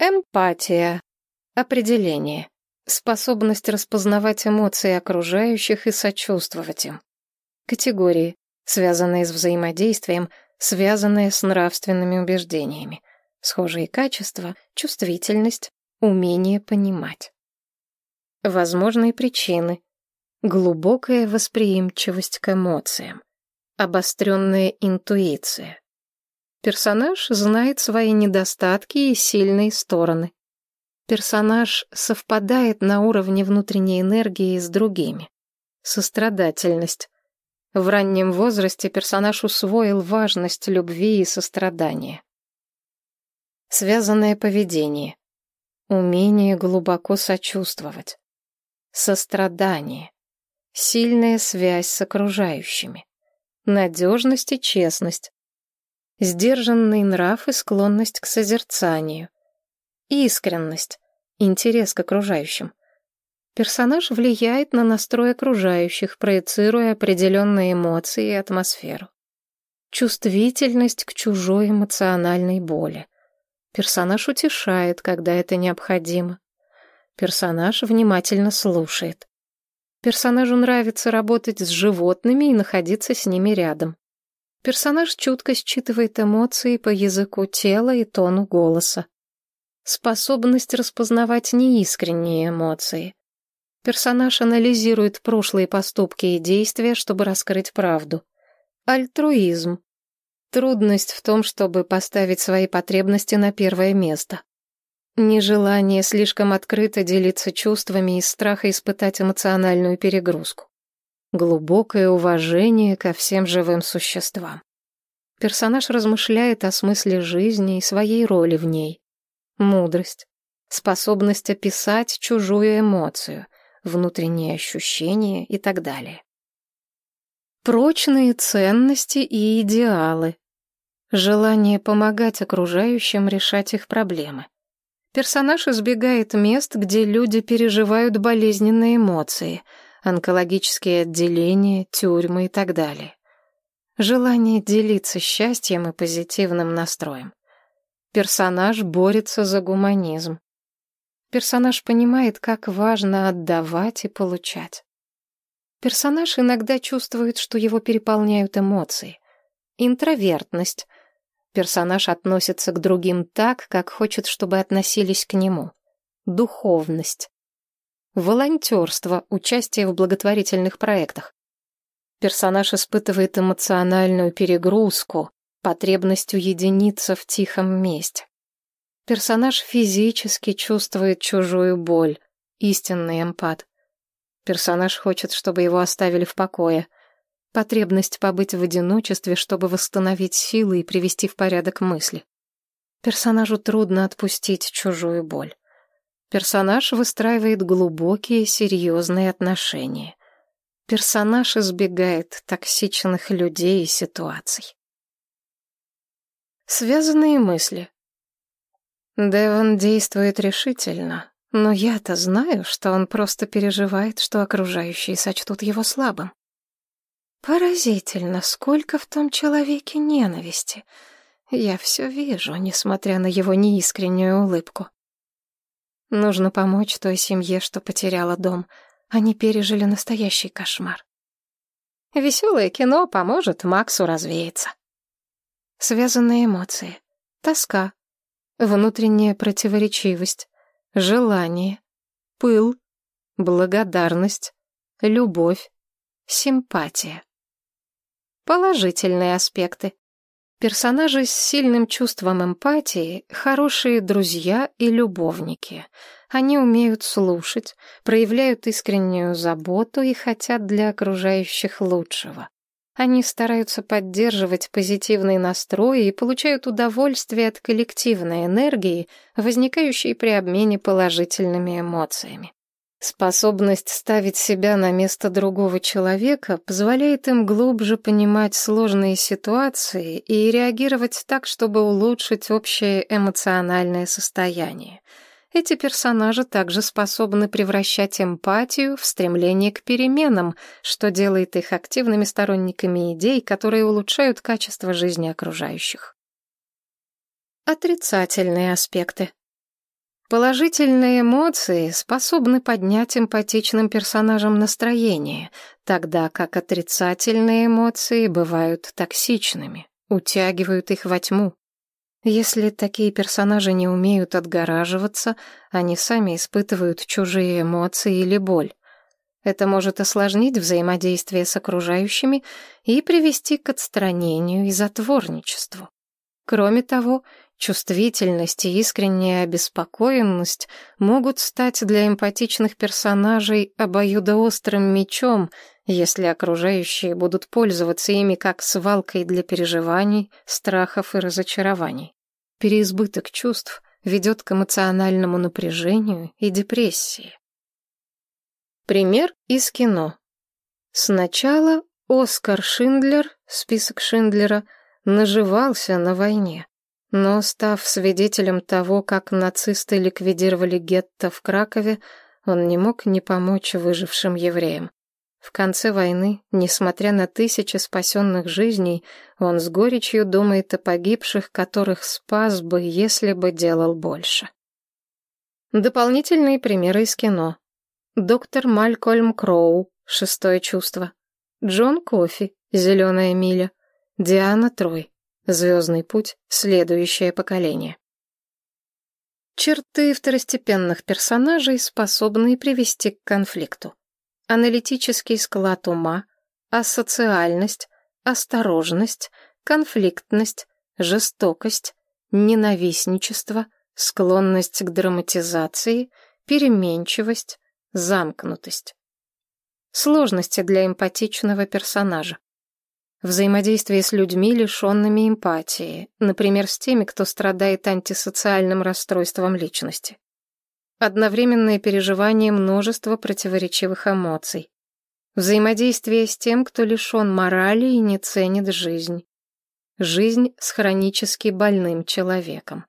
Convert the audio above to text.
Эмпатия. Определение. Способность распознавать эмоции окружающих и сочувствовать им. Категории, связанные с взаимодействием, связанные с нравственными убеждениями. Схожие качества, чувствительность, умение понимать. Возможные причины. Глубокая восприимчивость к эмоциям. Обостренная интуиция. Персонаж знает свои недостатки и сильные стороны. Персонаж совпадает на уровне внутренней энергии с другими. Сострадательность. В раннем возрасте персонаж усвоил важность любви и сострадания. Связанное поведение. Умение глубоко сочувствовать. Сострадание. Сильная связь с окружающими. Надежность и честность. Сдержанный нрав и склонность к созерцанию. Искренность. Интерес к окружающим. Персонаж влияет на настрой окружающих, проецируя определенные эмоции и атмосферу. Чувствительность к чужой эмоциональной боли. Персонаж утешает, когда это необходимо. Персонаж внимательно слушает. Персонажу нравится работать с животными и находиться с ними рядом. Персонаж чутко считывает эмоции по языку тела и тону голоса. Способность распознавать неискренние эмоции. Персонаж анализирует прошлые поступки и действия, чтобы раскрыть правду. Альтруизм. Трудность в том, чтобы поставить свои потребности на первое место. Нежелание слишком открыто делиться чувствами из страха испытать эмоциональную перегрузку. Глубокое уважение ко всем живым существам. Персонаж размышляет о смысле жизни и своей роли в ней. Мудрость. Способность описать чужую эмоцию — внутренние ощущения и так далее. Прочные ценности и идеалы. Желание помогать окружающим решать их проблемы. Персонаж избегает мест, где люди переживают болезненные эмоции, онкологические отделения, тюрьмы и так далее. Желание делиться счастьем и позитивным настроем. Персонаж борется за гуманизм. Персонаж понимает, как важно отдавать и получать. Персонаж иногда чувствует, что его переполняют эмоции. Интровертность. Персонаж относится к другим так, как хочет, чтобы относились к нему. Духовность. Волонтерство, участие в благотворительных проектах. Персонаж испытывает эмоциональную перегрузку, потребность уединиться в тихом месте. Персонаж физически чувствует чужую боль, истинный эмпат. Персонаж хочет, чтобы его оставили в покое. Потребность побыть в одиночестве, чтобы восстановить силы и привести в порядок мысли. Персонажу трудно отпустить чужую боль. Персонаж выстраивает глубокие, серьезные отношения. Персонаж избегает токсичных людей и ситуаций. Связанные мысли. Девон действует решительно, но я-то знаю, что он просто переживает, что окружающие сочтут его слабым. Поразительно, сколько в том человеке ненависти. Я все вижу, несмотря на его неискреннюю улыбку. Нужно помочь той семье, что потеряла дом. Они пережили настоящий кошмар. Веселое кино поможет Максу развеяться. Связанные эмоции. Тоска, внутренняя противоречивость, желание, пыл, благодарность, любовь, симпатия. Положительные аспекты. Персонажи с сильным чувством эмпатии — хорошие друзья и любовники. Они умеют слушать, проявляют искреннюю заботу и хотят для окружающих лучшего. Они стараются поддерживать позитивный настрой и получают удовольствие от коллективной энергии, возникающей при обмене положительными эмоциями. Способность ставить себя на место другого человека позволяет им глубже понимать сложные ситуации и реагировать так, чтобы улучшить общее эмоциональное состояние — эти персонажи также способны превращать эмпатию в стремление к переменам, что делает их активными сторонниками идей, которые улучшают качество жизни окружающих. Отрицательные аспекты. Положительные эмоции способны поднять эмпатичным персонажам настроение, тогда как отрицательные эмоции бывают токсичными, утягивают их во тьму. Если такие персонажи не умеют отгораживаться, они сами испытывают чужие эмоции или боль. Это может осложнить взаимодействие с окружающими и привести к отстранению и затворничеству. Кроме того, чувствительность и искренняя обеспокоенность могут стать для эмпатичных персонажей обоюдоострым мечом, если окружающие будут пользоваться ими как свалкой для переживаний, страхов и разочарований. Переизбыток чувств ведет к эмоциональному напряжению и депрессии. Пример из кино. Сначала Оскар Шиндлер, список Шиндлера, наживался на войне. Но, став свидетелем того, как нацисты ликвидировали гетто в Кракове, он не мог не помочь выжившим евреям. В конце войны, несмотря на тысячи спасенных жизней, он с горечью думает о погибших, которых спас бы, если бы делал больше. Дополнительные примеры из кино. Доктор Малькольм Кроу, «Шестое чувство». Джон Кофи, «Зеленая миля». Диана Трой, «Звездный путь. Следующее поколение». Черты второстепенных персонажей, способные привести к конфликту. Аналитический склад ума, асоциальность, осторожность, конфликтность, жестокость, ненавистничество, склонность к драматизации, переменчивость, Замкнутость. Сложности для эмпатичного персонажа. Взаимодействие с людьми, лишенными эмпатии, например, с теми, кто страдает антисоциальным расстройством личности. Одновременное переживание множества противоречивых эмоций. Взаимодействие с тем, кто лишен морали и не ценит жизнь. Жизнь с хронически больным человеком.